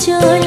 trời